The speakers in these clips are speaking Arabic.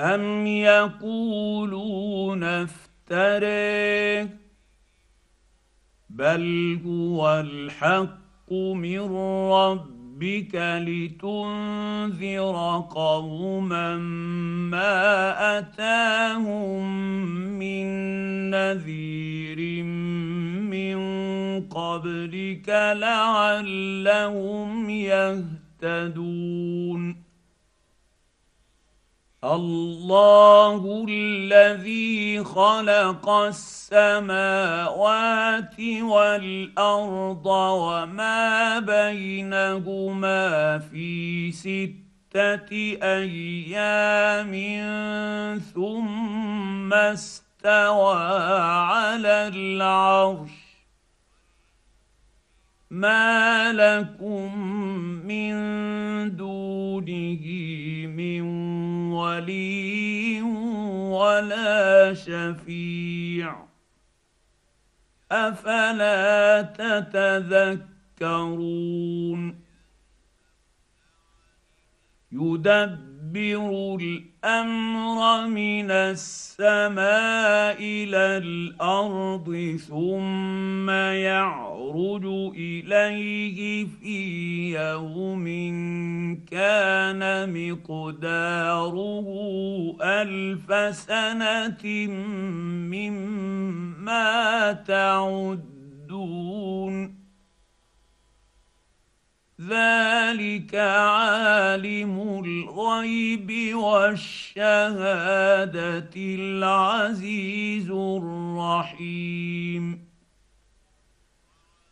أم يقولون افتريه بل هو الحق من ربك لتنذر قوما ما أتاهم من نذير من قبلك لعلهم يهتدون الله الذي خلق السماوات والأرض وما بينهما في ستة أيام ثم استوى على العرش. ما لكم من دونه ولي ولا شفيع. أفلا تتذكرون؟ يدبر الأمر من السماء إلى الأرض ثم يعرج إليه في يوم كان مقداره ألف سنة مما تعدون. ذلك عالم الغيب والشهادة العزيز الرحيم.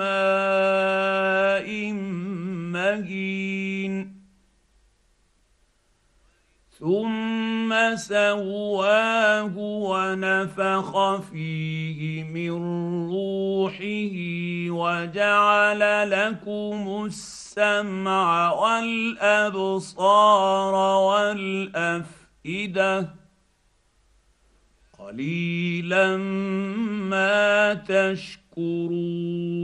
ماء مهين. ثم سواه ونفخ فيه من روحه وجعل لكم السمع والأبصار والأفئدة. قليلا ما تشكرون.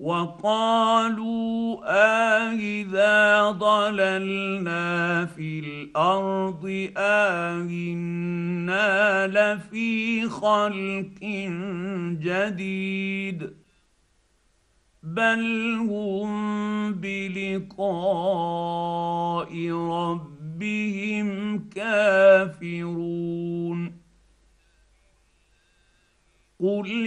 وقالوا أإذا ضللنا في الأرض أإنا لفي خلق جديد بل هم بلقاء ربهم كافرون قل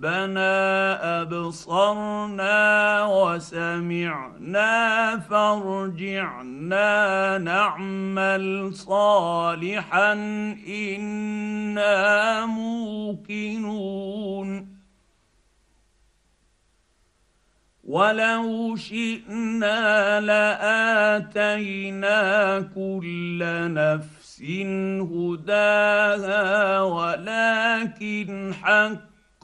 ربنا أبصرنا وسمعنا فارجعنا نعمل صالحا إنا موقنون. ولو شئنا لآتينا كل نفس هداها ولكن حق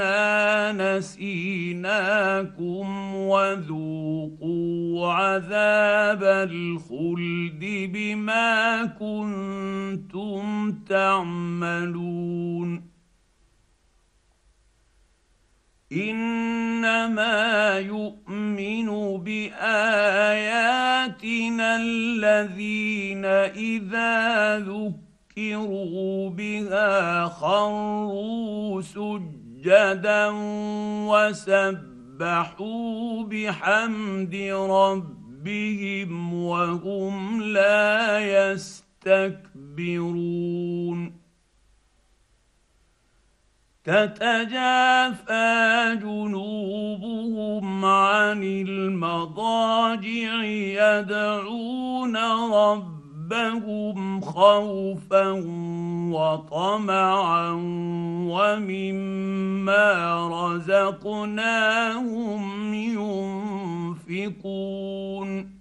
انا نسيناكم وذوقوا عذاب الخلد بما كنتم تعملون انما يؤمن باياتنا الذين اذا ذكروا بها خروا سجدا وسبحوا بحمد ربهم وهم لا يستكبرون. تتجافى جنوبهم عن المضاجع يدعون ربهم خوفا وطمعا ومما رزقناهم ينفقون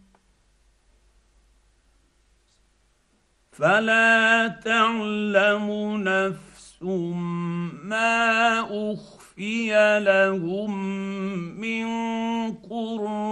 فلا تعلم نفس ما اخفي لهم من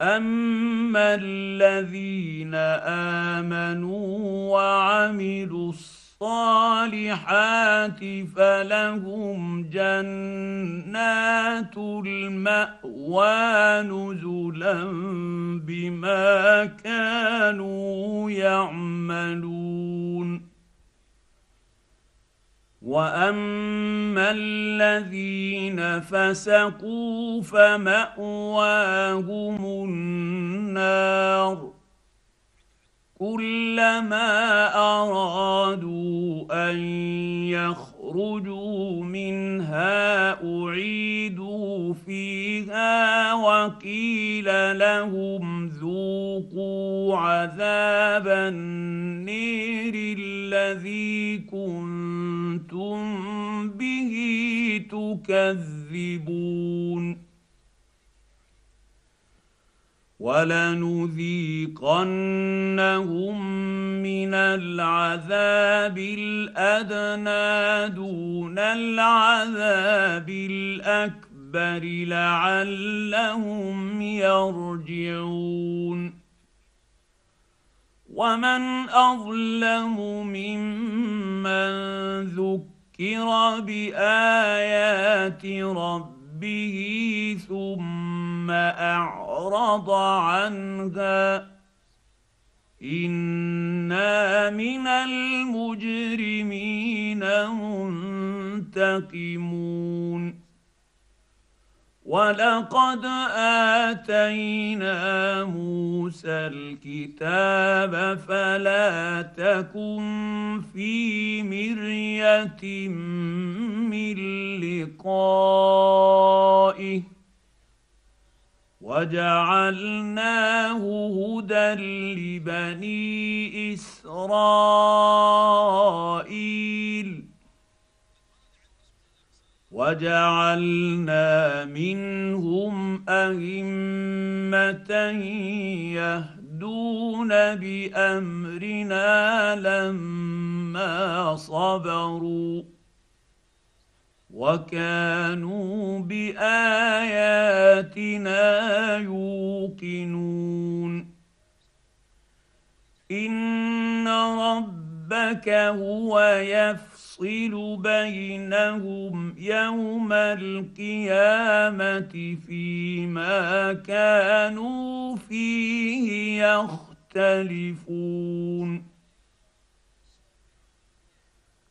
اما الذين امنوا وعملوا الصالحات فلهم جنات الماوى نزلا بما كانوا يعملون واما الذين فسقوا فماواهم النار كلما ارادوا ان يخرجوا منها اعيدوا فيها وقيل لهم ذوقوا عذاب النير الذي كنتم تكذبون ولنذيقنهم من العذاب الادنى دون العذاب الاكبر لعلهم يرجعون ومن اظلم ممن ذكر بآيات ربه ثم أعرض عنها. إنا من المجرمين منتقمون. ولقد اتينا موسى الكتاب فلا تكن في مريه من لقائه وجعلناه هدى لبني اسرائيل وجعلنا منهم أئمة يهدون بأمرنا لما صبروا وكانوا بآياتنا يوقنون إن ربك هو يفصل بينهم يوم القيامة فيما كانوا فيه يختلفون.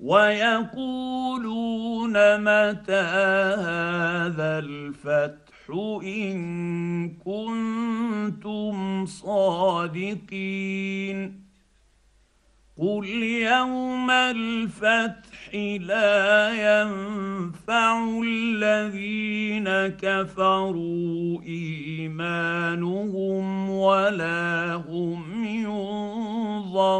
ويقولون متى هذا الفتح إن كنتم صادقين قل يوم الفتح لا ينفع الذين كفروا إيمانهم ولا هم ينظرون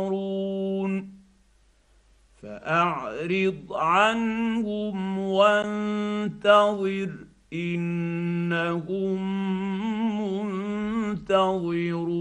فأعرض عنهم وانتظر إنهم منتظرون.